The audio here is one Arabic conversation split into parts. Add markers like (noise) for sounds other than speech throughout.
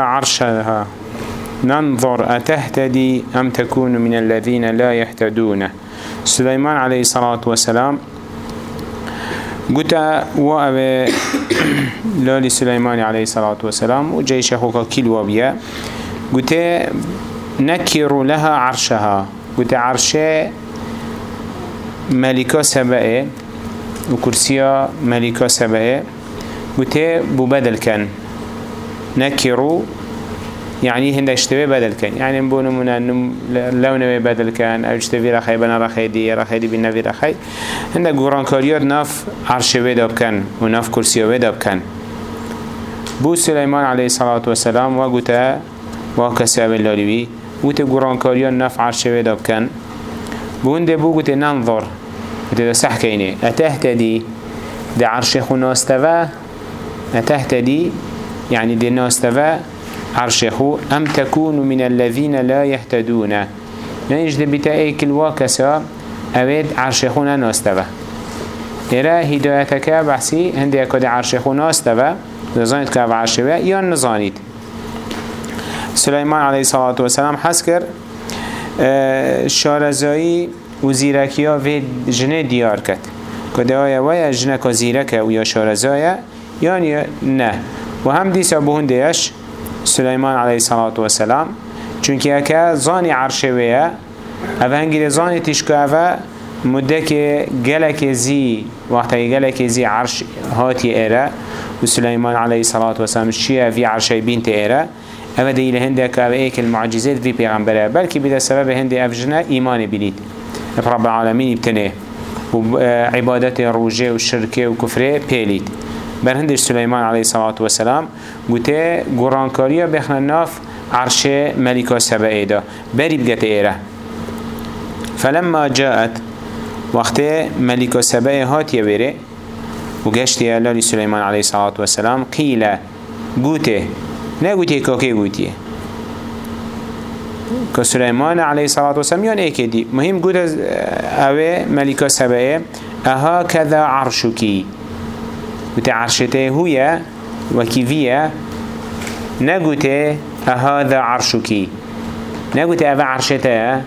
عرشها. ننظر أتهتدي أم تكون من الذين لا يهتدون؟ سليمان عليه الصلاة والسلام قلت وأبي (coughs) لولي سليمان عليه الصلاة والسلام وجيش أخوك كل وبيا قلت نكر لها عرشها. قلت عرشه ملكة سبعه وكرسية ملكة سبعه قلت ببدل كان. نكروا يعني هند اشتبه بدل كان. يعني نبونه من لو نبي بدل كان. أو اشتبه رخي بنا رخي دي رخي دي بنا رخي هند قرآن كاريات ناف عرش بيداب كان وناف كرسي بيداب كان. بو سليمان عليه الصلاة والسلام وقتا وكساب اللالبي وقتا قرآن كاريات ناف عرش بيداب كان بو هند بو قتا ننظر. قتا سح كيني اتهتدي ده عرش خو استوى اتهتدي يعني دي ناستفا عرشه أم تكون من الذين لا يهتدون؟ يعني دي بتاعيك الواكسا أبد عرشه ناستفا إرا هدايتك بحثي هندي أكد عرشه ناستفا نزانيت كاف عرشه يا نزانيت. سليمان عليه الصلاة والسلام حسكر شارزایی و زیرکی ها و جنه دیار کد کده ویا جنه که زیرکه و یا نه. و هم دیسا بهون دیش سلیمان علیه الصلاة والسلام چونکه اکا زانی عرشه ویا أو هنگی زانی تشکو أو مده که گلک زی وقتی گلک عرش هاتی ایره و سلیمان علیه الصلاة والسلام شیه وی عرشه بینت ایره أو دیل هنده که أو ایک المعجزات وی پیغمبره بلکه بده سبب هنده افجنه ایمان بلید رب العالمین ابتنه و عبادت روجه و شرکه و کفره پیلید. برهندش سليمان عليه الصلاة والسلام قوته قرانكاريا بخنا ناف عرش ملكة سبعه دا بري بقت ايره فلما جاءت وقت ملكة سبعه هات يبره وقشت الله لسليمان عليه الصلاة والسلام قيل قوته نه قوته كاكي قوته كسليمان عليه الصلاة والسلام يان ايكي دي مهم قوته اوه ملكة سبعه اهكذا عرشكي وتي عرشته هو وكيفية نقوته هذا عرشكي نقوته أفا عرشته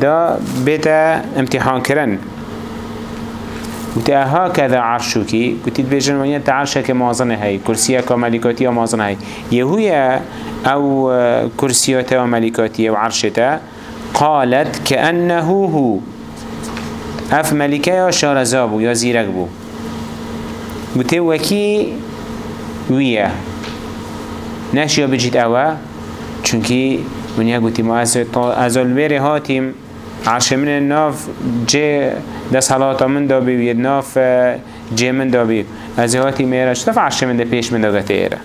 دا بيتا امتحان كرن. وتي هكذا عرشكي قلت بيجن ونيا تعرشك مازنه هاي؟ كرسيك وملكاتي ومازنه هاي. يهويا أو كرسيته وملكاتي وعرشته قالت كأنه هو. أف ملكة يا شارزابو يا زيرك بو. بوده وكي ويا نشيا بجيت اوا چونكي ونيا قوتي ما از البيري هاتيم عشان من الناف جي ده صلاة من دا بي ناف جي من دا بي از هاتي ميرا شتف عشان من ده پیش من دا غتيرا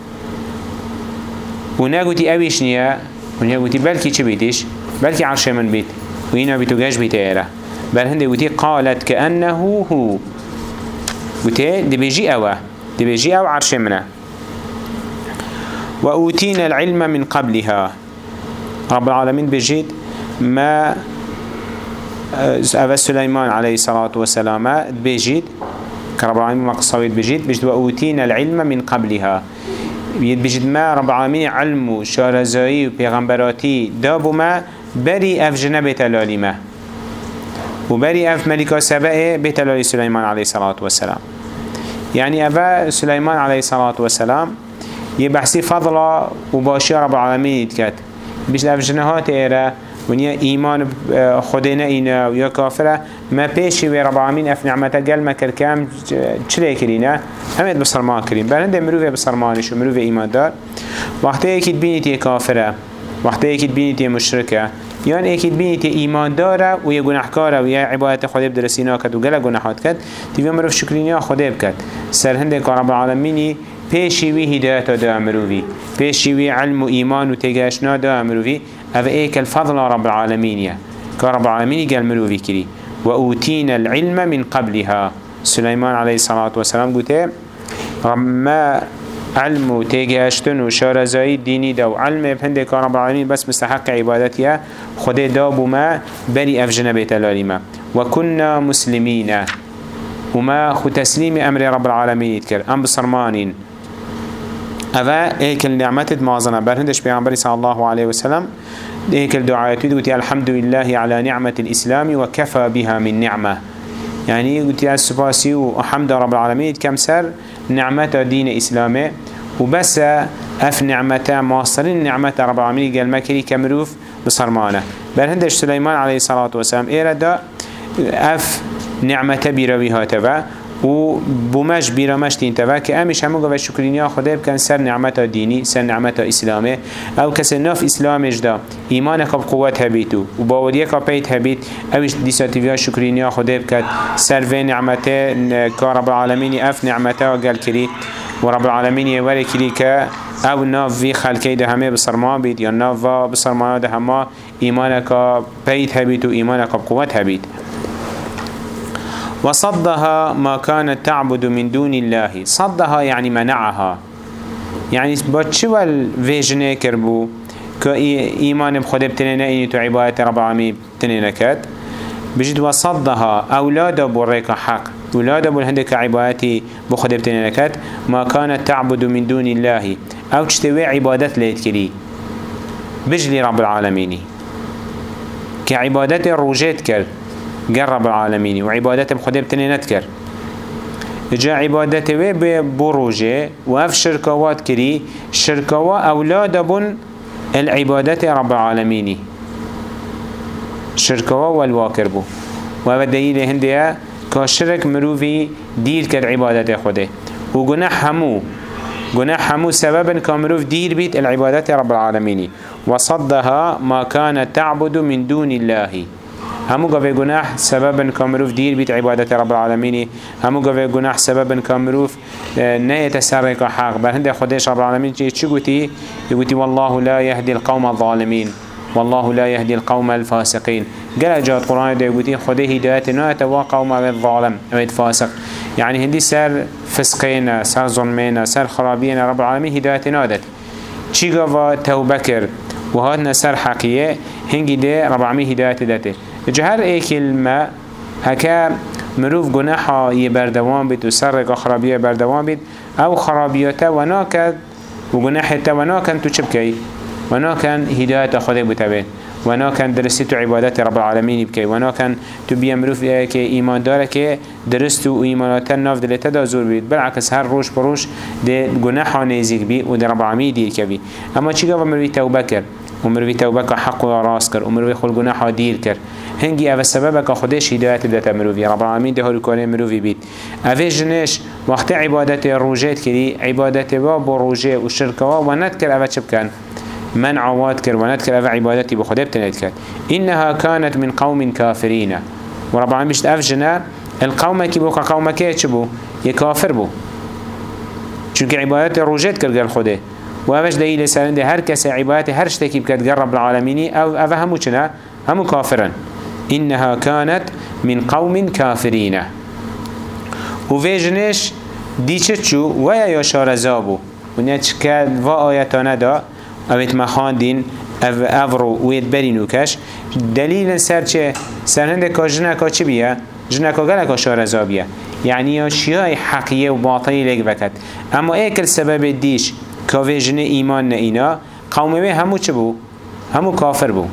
ونيا قوتي اويش نيا ونيا قوتي بلكي چه بيتش بلكي عشان من بيت وينا بيتو جاش بيتيرا بل هنده قوتي قالت كأنه هو. وتي دبيجي أوا. دبيجي أو عرش منه وأوتينا العلم من قبلها. رب العالمين بجيد ما أبا سليمان عليه الصلاة والسلام بجيد كرب العالمين مقصويد بجيد بجد وأوتينا العلم من قبلها. بجد ما رب العالمين علم شارزائي وبيغمبراتي دابو ما بري أف تلاليمه وبري أف ملكة سبأ بتلالي سليمان عليه الصلاة والسلام. يعني أبا سليمان عليه الصلاة والسلام يبحثي فضلا وباشي رب العالمين يتكت. بيش لف جنهات إيرا ونيا إيمان خدينا إينا ويا كافرة. ما بيشي رب العالمين أف نعمة قل ما كركام چلي كرينا همت بصرمان كريم. بلنده مروفة بصرمانش ومروفة إيمان دار. وقتی يكيد بيني كافرة. وقتی يكيد بيني مشركة. یان ایکی بینی تی ایمان داره و یه گناهکاره و یه عبادت خدا بدرسینا کد و گله گناهات کد تیوی مروف شکرینیا خدا بکد سر هنده که رب العالمینی پیشی وی هدایت دا امروی پیشی وی علم و ایمان و تگاشنا دا امروی أو ایک الفضل رب العالمینیه که رب العالمینی گل مروی کری. و اوتین العلم من قبلها. سليمان عليه الصلاة والسلام قلت ما علم و تيجهشتن و شارزایی دینی دا و علم بهنده کار رب العالمین بس مستحق عبادتیه. خود دابو ما بری افجن بیت ما و كنا مسلمین. و ما خو تسلیم أمر رب العالمین يتكر ام بصرمانين أفا ايك النعمة مازنة. برهندش بيعنبري صلى الله عليه وسلم ايك الدعاء تقول الحمد لله على نعمة الإسلام وكفى بها من نعمة. يعني قلت يا السباسي وحمد رب العالمين كم سر نعمة دين إسلامي وبس. أف نعمة ماصرين نعمة رب العالمين. قال مكري كمروف بصرمانة. برهندش سليمان عليه الصلاة والسلام إيرا أف نعمة بيروي هاتفا و بومش بیرامش تین توا که امیش همون گوه شکرینیا خدا بکن سر نعمت دینی سر نعمت اسلامه أو کس ناف اسلامش دا. ایمان کب قوت هبیتو و باوریه که پیت هبیت اوش دیساتیویا شکرینیا خدا بکن سر و نعمت که رب العالمین اف نعمت قال کری. و رب العالمین یوری کری که أو ناف وی خلقی ده همه بسرما بید یا ناف بسرما ده همه ایمان که پیت هبیت و ایمان کب قوت هبیت وصدها ما كانت تعبد من دون الله. صدها يعني منعها. يعني باتشوى الفيجنة كربو كإيمان بخده بتنين إني تو رب العالمين بتنين كات بجد وصدها أولاد بريك حق. أولاد بالهندك عبادتي بخده بتنين كات ما كانت تعبد من دون الله. أو تشتوي عبادت ليتكري بجلي رب العالمين كعبادت الروجيت كرد رب العالمين وعبادته بخده بتنه نتكر جا عبادته و بروجه أولاد بن العبادة رب العالمين. شركوا والواكر بو. دليل هندية كشرك مروفي دير كد عبادة خده. وجناح همو جناح همو سببا كمروف دير بيت العبادة رب العالمين. وصدها ما كانت تعبد من دون الله. همو قوي گناح سببا كامروف دير بيت عبادة رب العالمين همو قوي گناح سببا كامروف آه، نيت سرق حق. بل هنده خديش رب العالمين چه قوتي يقولي والله لا يهدي القوم الظالمين والله لا يهدي القوم الفاسقين قال جاءت القرآن ده يقولي خده هداية ناتوا قوم الظالم أو الفاسق يعني هندي سر فسقين سر ظلمين سر خرابين رب العالمين هداية نادت. چي قوة توبكر وهاتنا سر حقية هنگي ده رب العالمين هداية داته جهر ای کلمه هکا مروف گناحا یه بردوان بید و سر خرابیه بردوان بید أو خرابیاته و ناکد و گناحته و ناکن تو چه بکی؟ و ناکن هدایت خدا بتبه و ناکن درستی تو عبادت رب العالمین بکی. و ناکن تو بیا مروف که ایمان داره که درست و ایمانات ناف دلته دا زور بید بالعکس هر روش بروش ده گناحا نیزیک بی و ده رب العالمین دیر کبی اما چی گفت؟ مروی توبه کرد. و مروی توبه که حق و راست کرد. و مروی خل گناحا دیر کرد. هنگی أو سبب که خودش هدایت بدت مروفی رب العالمین ده هلو کنه مروفی بید. اوه جنش وقت عبادت روجت کری عبادت با بو روجه و شرکوا و ند کر اوه چه بکن؟ من عواد کر و ند کر اوه عبادتی بخوده بتنید کرد. اینها كانت من قوم كافرين ورب العالمين بشت أفجنا القوم كي بوكا قوم كي بو؟ يكافر بو. چونك عبادت كر قال خوده. وافش دليل سرنده هر كس عبادت هر شتكي بكت رب العالمين أو اوه همو چنا همو كافرن إنها كانت من قوم كافرين. وفيجنش ديچه چو؟ ويا يا شارزابو ونيتش كاد و آياتانا دا اويت مخاندين أو افرو ويت برينو كش دليل سر چه؟ سر هنده جنكا چه بيه جنكا غلقا شارزابيه يعني اشياء حقية وباطنية لك بكت اما ايكل سبب ديش كافيجن ايمان نئينا قومي همو چه بو؟ همو كافر بو.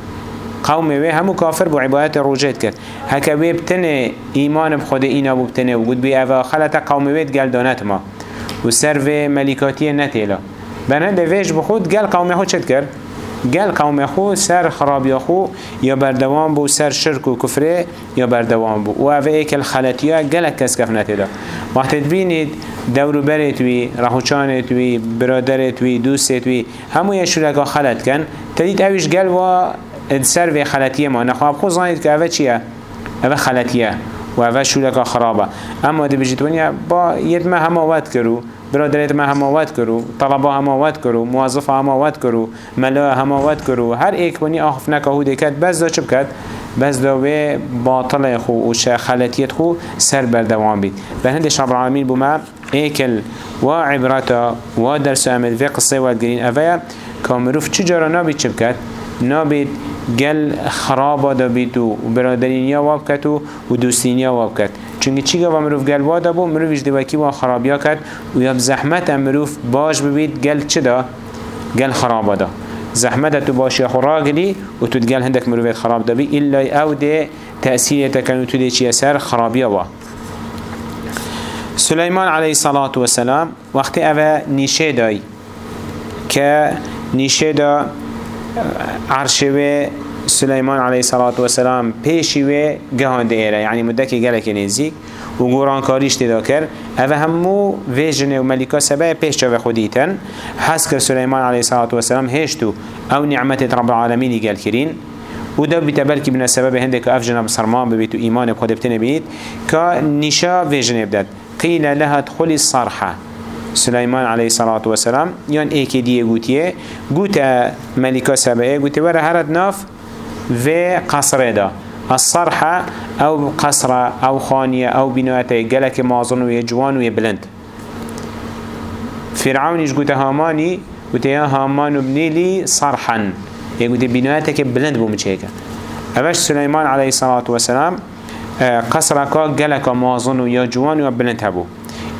قوم وی همو کافر بو عبادت روجت کرد. هکا وی بتنه ایمان بخود اینا بو بتنه و گود بی اوه خلط قوم وی گل دانت ما. و سر وی ملیکاتی نتیلا بنده ویش بخود گل قوم خود چد کرد؟ گل قوم خو سر خرابی خو یا بردوام بو سر شرک و کفره یا بردوام بو. و اوه ایک الخلطیه گل کس کف نتیلا وقتی بینید دورو برت وی رهوچانت وی برادرت وی دوستت وی همو یه شرکا خلط کن. تدید اویش گل و سر و خلطیه ما نخواب خود زانید که اوه چیه؟ اوه خلطیه و اوه شولکا خرابه. اما دی بجید با ید ما هماوت کرو برادرت ما هماوت کرو طلبا هماوت کرو موظف هماوت کرو ملا هماوت کرو. هر ایک ونی آخف نکهو دیکت بس دا چب کد بس دا و باطل خو و خلطیت خو سر بردوان بید. به هندش رب العالمین بوما ایکل و عبرتا و درس امد و قصه و گرین اوه کامروف چجارا نابید چب کد نابید گل خرابا دا بیتو و برادرینیا واب کتو و دوستینیا واب کت چونکه چی گفت مروف؟ گل وادا بو مروفش دوکی و خرابیا کرد و یا زحمت مروف باش ببید گل چه دا؟ گل خرابا دا. زحمت تو باشی خورا گلی و تو گل هندک مروفت خراب دا بی الا أو ده تأثیر تکنو تو ده چی اثر خرابیا وا. سلیمان علیه الصلاة والسلام وقتی اوه نیشه دای عرشه سليمان عليه الصلاة والسلام پیشی و گهان دیره یعنی مدکی گلک نزیک و گوران کاریش تدا کر اوه همو ویجن و ملکا سبه پیش چاوه خودیتن حس کر سليمان عليه الصلاة والسلام هشتو أو نعمت رب العالمين گل کرین. و دا بیتا بلکی بنا سبب هنده که اف جنب سرمان ببیت و ایمان بخود بتنه بید که نیشا ویجن بدد. قیل لها دخلی الصرحه سليمان عليه الصلاة والسلام يان ايكي ديه قوتية قوتا ملكا سبعه قوتي ورا هرد ناف في قصر دا. الصرحة أو قصرة أو خانية أو بنايتة قلك مازن ويجوان ويبلند فرعون إيش قوتا هاماني؟ قوتا يا هامان ابني لي صرحا. يقول بنايتك بلند بومشيكا أبش سليمان عليه الصلاة والسلام قصرك قلك مازن ويجوان وبلند هبو.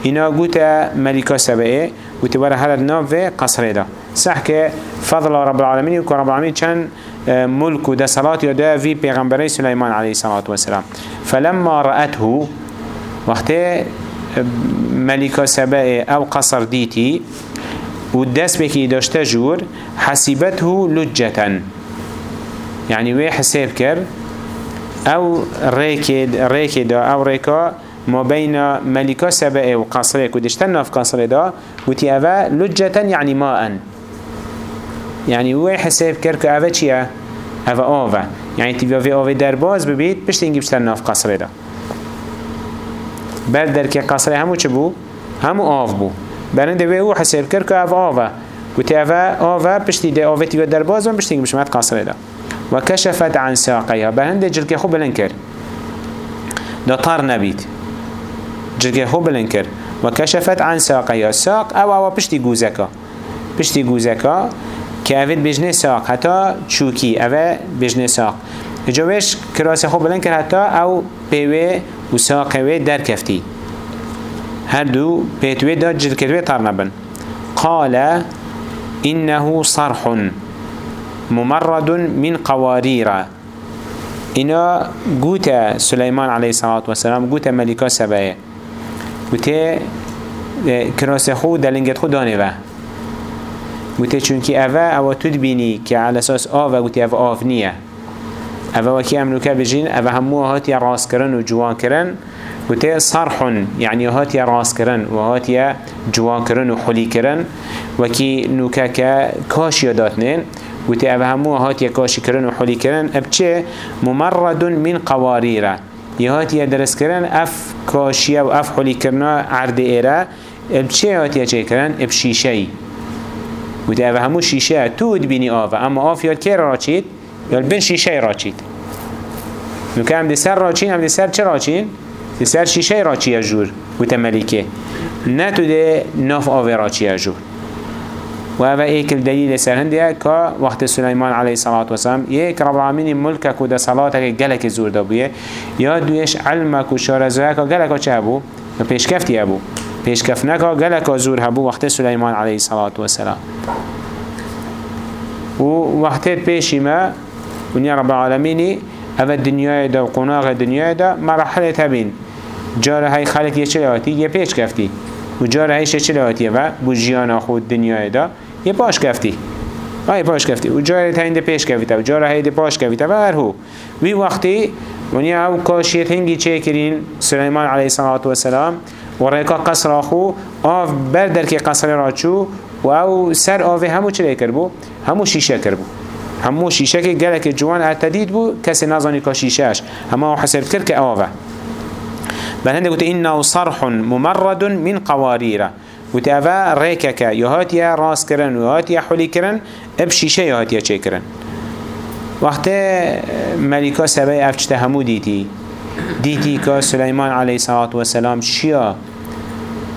اینا گوتا ملکا سبعه گوتی برای هر ناو قصره دا صح که فضل رب العالمین و رب العالمین چند ملك و ده صلاة يده في پیغمبری سليمان عليه الصلاة والسلام. فلما رأته وقت ملكة سباء أو قصر ديتي ودس بكي داشته جور حسبته لجة يعني وي حساب كر أو ريكد ريكد أو ريكا ما بين ملكة سباء وقصر كدشتن ناف قصر دا وتي أفا لجة يعني ماءً يعني وی حساب که اوه چیه؟ اوه آوه يعني تیویا وی آوه در باز ببید پشت اینگی بشتر ناف قصره دا. بل در که قصره همو چه بو؟ همو آف بو. برنده وی أو حساب کرد که اوه آوه گوتی اوه آوه پشتی ده آوه تیویا در باز و پشت اینگی بشمت قصره دا. و کشفت عن ساقیها. برنده جلکه خوب بلن کرد. طار نبید. جلکه خوب بلن کرد و کشفت عن ساقیها ساق أو أو پشتی گوزکا. پشتی گوزکا که اوید بجنه ساق حتی چوکی اوه بجنه ساق. اجاوش کراس خوب بلند کرد حتی أو پیوه و ساقوه در کفتی. هر دو پیتوه داد جل کروه تر نبن. قال إنه صرح ممرد من قوارير إنا قوت سليمان عليه الصلاة والسلام قوت ملكا سبايا قوت كراس خود دلنگت خود دانه گوته چونکی اوه أو تو بینی که على أساس آوه گوته اوه آف نیه اوه وکی امنو که بجین اوه همو هاتی راست کرن و جوان کرن گوته صرحن یعنی هاتی راست کرن و هاتی جوان کرن و خلی کرن وکی نوکه که کاش یاداتنین گوته اوه همو هاتی کاشی کرن و خلی کرن ابچه ممرد من قواریره يهاتي درس کردن، اف کاشیا و اف حلی كرنا عرض ايرا بچه هاتي چه شیشه بشيشي و ده همو شيشه تود بینی آوا، اما آف يال كي یال چيد يال بن شيشه را هم دسر راچین را هم ده سر چه راچین؟ شیشه راچی جور؟ و تمالیکه. نه تو ده ناف آوه را جور؟ و اوه ایک دلیل سر هنده که وقت سلیمان علیه الصلاة والسلام. یک رب العالمین ملکک و ده صلاتک گلک زور دا بویه یا دویش علمک و شارزوک گلک چه بو؟ پیشکفتی ابو پیشکف نکا گلک زور هبو وقت سلیمان علیه الصلاة والسلام. و وقت پیشی ما ونیا رب العالمینی أو دنیای دا و قناغ دنیای دا مرحله تبین. جاره های خلق یه چه لواتی یه پیش کفتی. و جاره هایش چه لواتی و بو جیان خود دنیای دا. یه پاش کفتی. آی پاش کفتی. و جاره تاین ده پیش کفتی و جاره های ده پاش کفتی و هر هو. وی وقتی ونیا آو کاشیت هنگی چه کرین سلیمان علیه السلام و ریکا قصر آخو آف بردر که قصر را چو و آو سر آوه همو چه کرد همو شیشه کرد بو همو شیشه که گلک جوان اتدید بو کسی نظانی که شیشهش همو حسب کرد که آوه. بل هنده گوته اینه صرح ممرد من قواریره گوته اوه ریکه که یهاتیه راس کرن و یهاتیه حلی کرن اب شیشه یهاتیه چه کرن وقت ملکا سبای افچته همو دیتی. دیتی که سلیمان علیه الصلاة والسلام شیا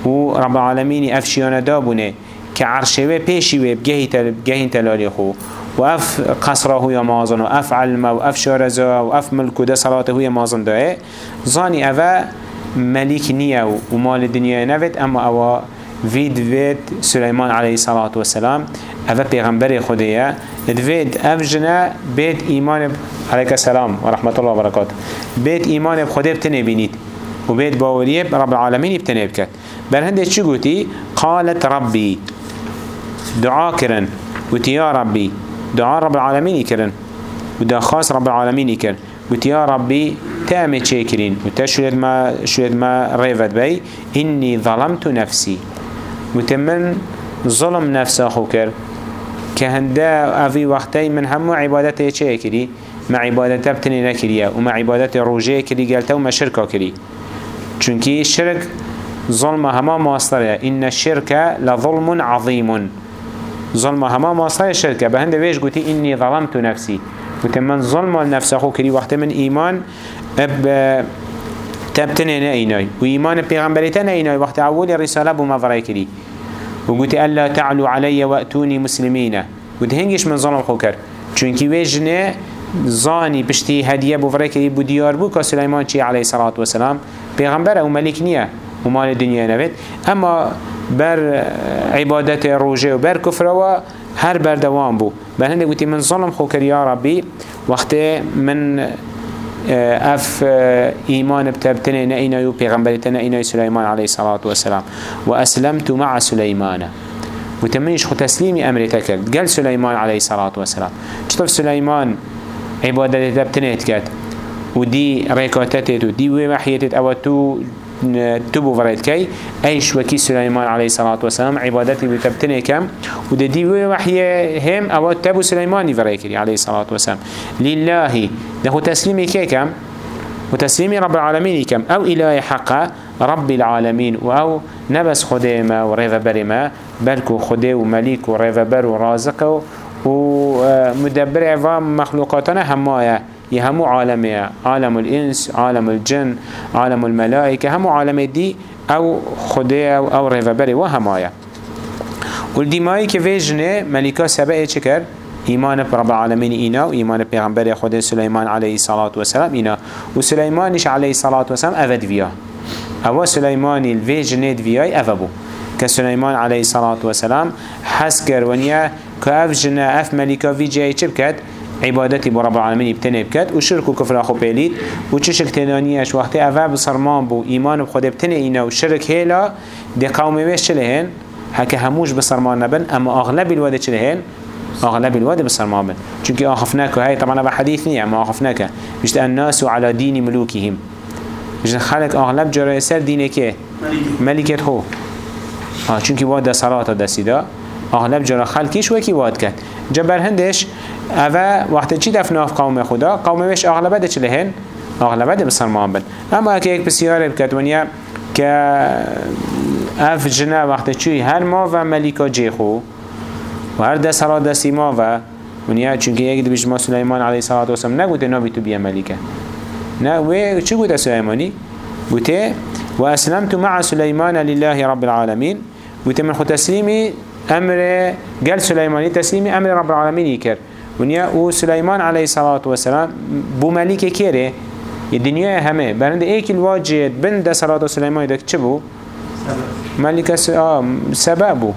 و رب العالمین افشیان دابونه که عرشه پیشی و بگهین تلالی خو. و اف قصره هوی مازن و اف علم و اف شارزا و اف ملک و ده صلاته هوی مازن داره زانی اوه ملك نية ومال الدنيا نفت أما أو فيد فيد سليمان عليه الصلاة والسلام أفا پیغمبر خديه فيد أفجنا بيت إيمان عليك السلام ورحمة الله وبركاته بيت إيمان بخده بتنه بينيت وبيت باوريه رب العالمين بتنه بكت بل هنده چو قوتي قالت ربي دعا كرن قلت يا ربي دعا رب العالمين كرن ودا خاص رب العالمين كرن قلت يا ربي تامي تشيكرين وتشويد ما ما ريفت بي إني ظلمت نفسي وتمن ظلم نفسه خوكر كهندا أفي وقتي من همو عبادته تشيكري مع عبادته بتني نكريا ومع عبادته روجيه كري قالته وما شركه كري چونكي الشرك ظلم هما ماستره. إن الشرك لظلم عظيم ظلم هما ماستره الشركة بهند ويش قلتي إني ظلمت نفسي قلت من ظلم النفس أخو كري وقت من إيمان اب تبتنه نأيناي وإيمان بيغمبريتا نأيناي وقت أول الرسالة بمفرأي كري وقلت ألا تعلوا علي وأتوني مسلمين. قلت هنجش من ظلم خوكر چونكي ويجنه زاني بشتي هدية بفرأي كري بديار بو كسليمان چي عليه الصلاة والسلام پیغمبر أو نیه و مال دنیا نوید. اما بر عبادت روجه و بر کفر و هر بر دوام بو. بل هنده گوتی من ظلم خوکر یا ربی. وقت من اف ایمان بتبتنه نئینا یو پیغمبرت نئینا سلیمان علیه الصلاة والسلام. و اسلمت مع سلیمان. وتمنيش خو تسليمي امري تكل قال سليمان عليه الصلاة والسلام. شطف سليمان عبادته تبتنه كات ودي ريكاتتت ودي وحيتت أو تو تبو فريد كي. أيش وكي سليمان عليه الصلاة والسلام؟ عبادتي بتبتني كم؟ ودي دي وحي هم أو تبو سليمان فريد عليه الصلاة والسلام. لله. ده تسليمي كي كم؟ وتسليمي رب العالمين كم؟ أو إله حق رب العالمين أو نبس خديما وريفا برما بلكو خدي ومليك وريفا بر ورازق ومدبر عظام مخلوقاتنا همايا يهمو عالمي عالم الإنس عالم الجن عالم الملائكة همو عالم دي أو خدي أو, ريفبري وهمايا والدمائي كفيجنه ملكا سبقه چكر إيمان برب العالمين إينا وإيمان بيغمبر خود سليمان عليه الصلاة والسلام إينا وسليمانش عليه الصلاة والسلام أفد فيها أو سليمان الفيجنه فيها أفبو كسليمان عليه الصلاة والسلام حسكر ونيا كأف أف ملكا في جاي چبكت عبادتي برب العالمين بتنه بكت و شرك و كفر اخو بيليد و چه شك تنانيش وقت اوه بصرمان بو ايمان بخود بتنه اينا و شرك هيلا دي قومي ويش چلهن هكا هموش بصرمان نبن اما اغلب الواد چلهن اغلب الواد بصرمان بن. چونك اخفناك هاي طبعا بحديث نية اما اخفناك مشت الناس على دين ملوكهم مشت خلق اغلب جرى سر دينك ملكت هو ها چونك واد صلاة دسيدا اغلب جرى خلقش وكي واد كت جبر هندش اوه وقت چی دفناف قوم خدا قوم وش اغلبه ده چلهن اغلبه ده بسلمان بن اما اگه یک بسیار بکت ونیا که اف جنه وقت چوی هر ما و ملیکا جیخو و هر دست را دستی ما و ونیا چونکه یک دبیش ما سلیمان علیه صلاة و سلام نگوته نابی تو بیا ملیکه نه و چی گوته سلیمانی؟ گوته و اسلمت مع سلیمان لله رب العالمین گوته من خود تسلیمی أمر قال سليماني تسليمي أمر رب العالمين يكر ونيا و سليمان عليه الصلاة والسلام بو ملك كيري الدنيا همه برند ايك الواجد بند صلاة سليمان دك چبو ملك سببو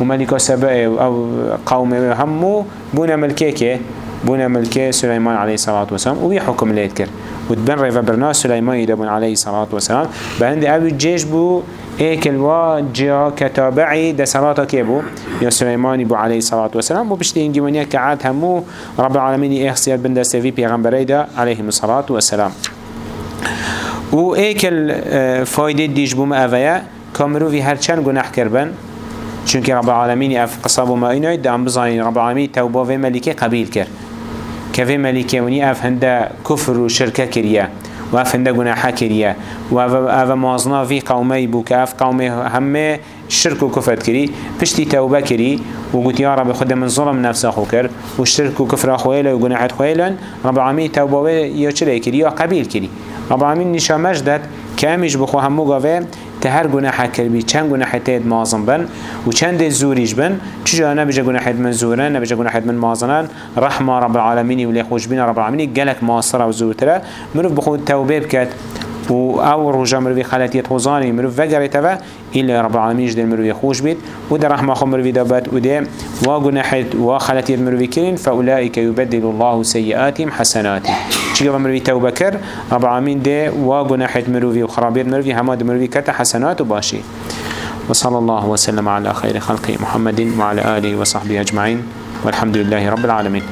وملك سبب أو قوم همو بونا ملكيكي بونا ملكي سليمان عليه الصلاة والسلام وبي حكم ليت كر وتبن ريفا برنا سليمان يدبون عليه الصلاة والسلام برند أو الجيش بو ايك الوا جا كتابعي ده صلاة كيبو يا سليمان بو عليه الصلاة والسلام. وبشتي إنجي ونيا كعاد همو رب العالمين اخسيات بن ده سيفي پیغمبره ده الصلاة والسلام. و ايك الفايدة ديش بوم اويا كامرو في هر چند گناح کربن چونك رب العالمين اف قصاب ما ايناي دام بزانين رب العالمين توبه في ملكه قبيل كر كفي ملكه وني اف هنده كفر و شركه كريه و اف هنده گناحه کریه. و اف مازنا في قومي بو که اف قومي همه شرك و كفر كري پشتی توبه كري و قلت يا رب خود من ظلم نفسه خو كر و شرك و كفر خويلا و گناحت خويلا رب العالمين توبه يا چره كري يا قبيل كري رب العالمين نشا مجدد كامش بخو همو قاوه تهر گناه کربی چند گناه تید مازن بن و چند زوریش بن چجا نبجا گناه من زورن نبجا گناه من مازنن رحمة رب العالمين ولی خوش بین رب العالمين گلک ماصره و زورتره مروف بخود توبه بکد و أو رجا مروی خلطیت خوزانی مروی وگره توا إلا رب العالمين جدل مروي خوش بيت وده رحمة خو مروي دابت وده وقناحت وخلتيت مروي كرين فأولئك يبدل الله سيئاتهم حسنات چيكا مروي توبة كر رب العالمين ده وقناحت مروي وخرابيت مروي هماد مروي كتا حسنات وباشي وصلى الله وسلم على خير خلق محمد وعلى آله وصحبه أجمعين والحمد لله رب العالمين